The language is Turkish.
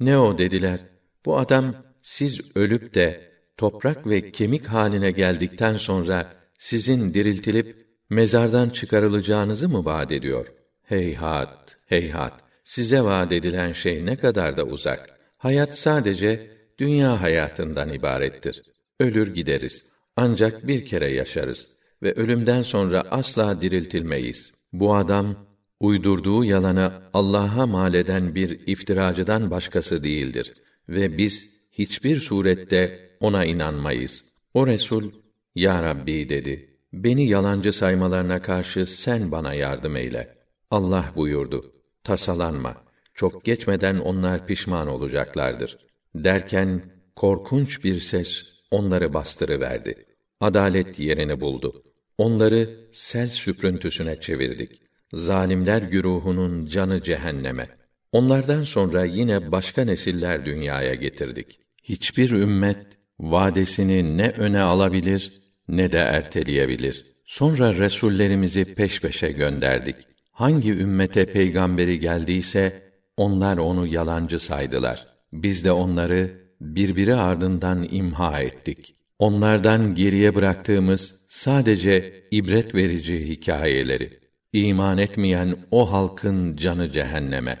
Ne o dediler. Bu adam siz ölüp de toprak ve kemik haline geldikten sonra sizin diriltilip mezardan çıkarılacağınızı mı vaat ediyor? Heyhat, heyhat. Size vaat edilen şey ne kadar da uzak. Hayat sadece dünya hayatından ibarettir. Ölür gideriz. Ancak bir kere yaşarız ve ölümden sonra asla diriltilmeyiz. Bu adam uydurduğu yalanı Allah'a mal eden bir iftiracıdan başkası değildir ve biz hiçbir surette ona inanmayız. O Resul, Ya Rabbi dedi, beni yalancı saymalarına karşı sen bana yardım eyle. Allah buyurdu, tasalanma, çok geçmeden onlar pişman olacaklardır. Derken, korkunç bir ses onları bastırıverdi. Adalet yerini buldu. Onları sel süprüntüsüne çevirdik. Zalimler güruhunun canı cehenneme. Onlardan sonra yine başka nesiller dünyaya getirdik. Hiçbir ümmet vadesini ne öne alabilir ne de erteleyebilir. Sonra resullerimizi peş peşe gönderdik. Hangi ümmete peygamberi geldiyse onlar onu yalancı saydılar. Biz de onları birbiri ardından imha ettik. Onlardan geriye bıraktığımız sadece ibret verici hikayeleri. İman etmeyen o halkın canı cehenneme.